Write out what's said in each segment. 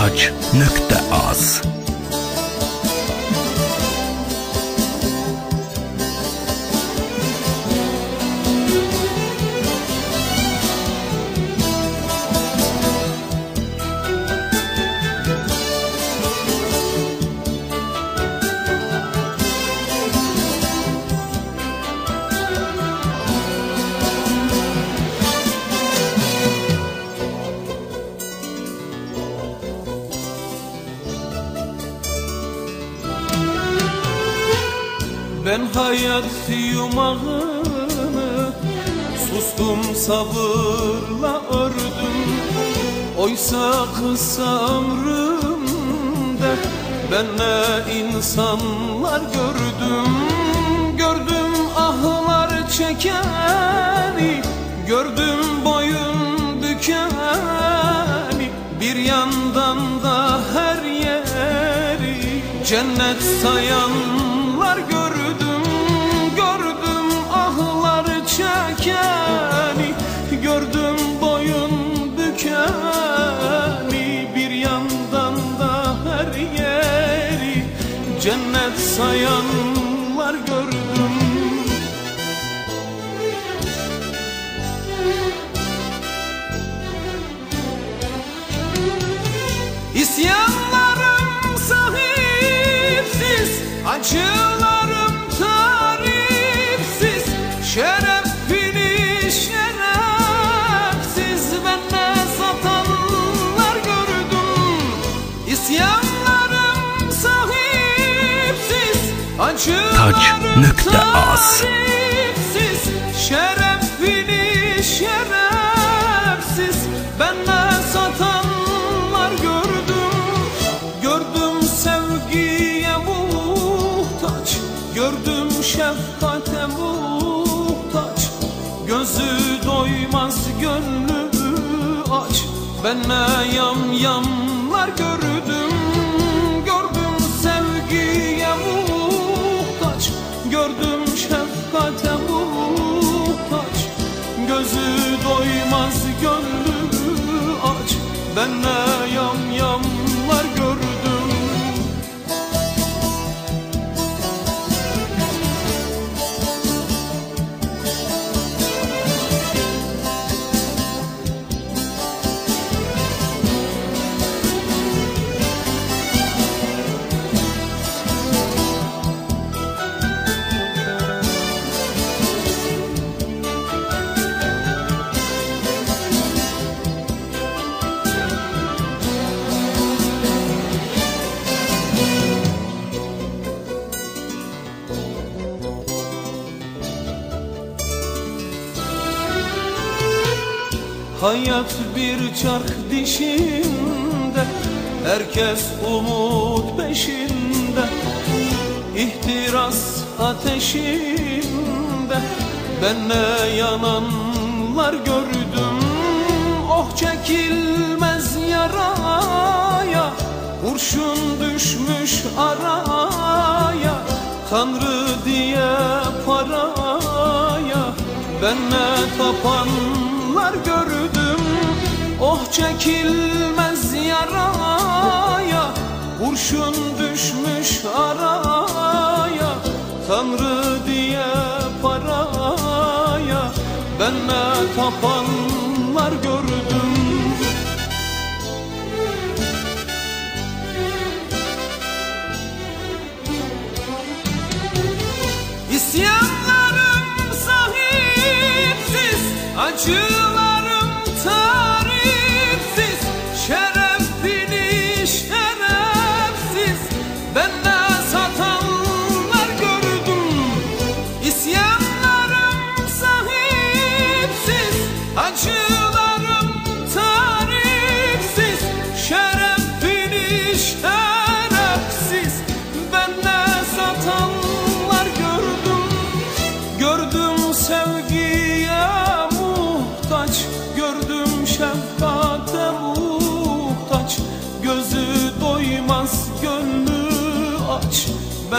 touch.as Ben hayat yumağını Sustum sabırla ördüm. Oysa kısa ömrümde Ben ne insanlar gördüm. Gördüm ahlar çekeni Gördüm boyun bükeni. Bir yandan da her yeri Cennet sayanlar çekeni Gördüm boyun bükeni Bir yandan da her yeri Cennet sayanlar gördüm. İsyanlarım sahipsiz Acılarım Taç.az. Şerefini şerefsiz. Bende satanlar gördüm. Gördüm sevgiye muhtaç. Gördüm şefkate muhtaç. Gözü doymaz gönlü aç. Ben ne yam yamlar gördüm Gözü doymaz gönlü aç. Ben ne yam yamlar Hayat bir çark dişinde Herkes umut peşinde. İhtiras ateşinde Ben ne yananlar gördüm. Oh çekilmez yaraya Kurşun düşmüş araya. Tanrı diye paraya Ben ne tapanlar gördüm. Oh çekilmez yaraya Kurşun düşmüş araya. Tanrı diye paraya Ben ne tapanlar gördüm. İsyanlarım sahipsiz Acılarım time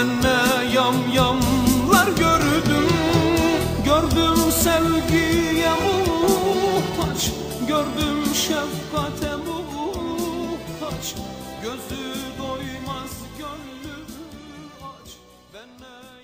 Ben ne yam yamlar gördüm. Gördüm sevgiye muhtaç. Gördüm şefkate muhtaç. Gözü doymaz gönlü aç. Ben ne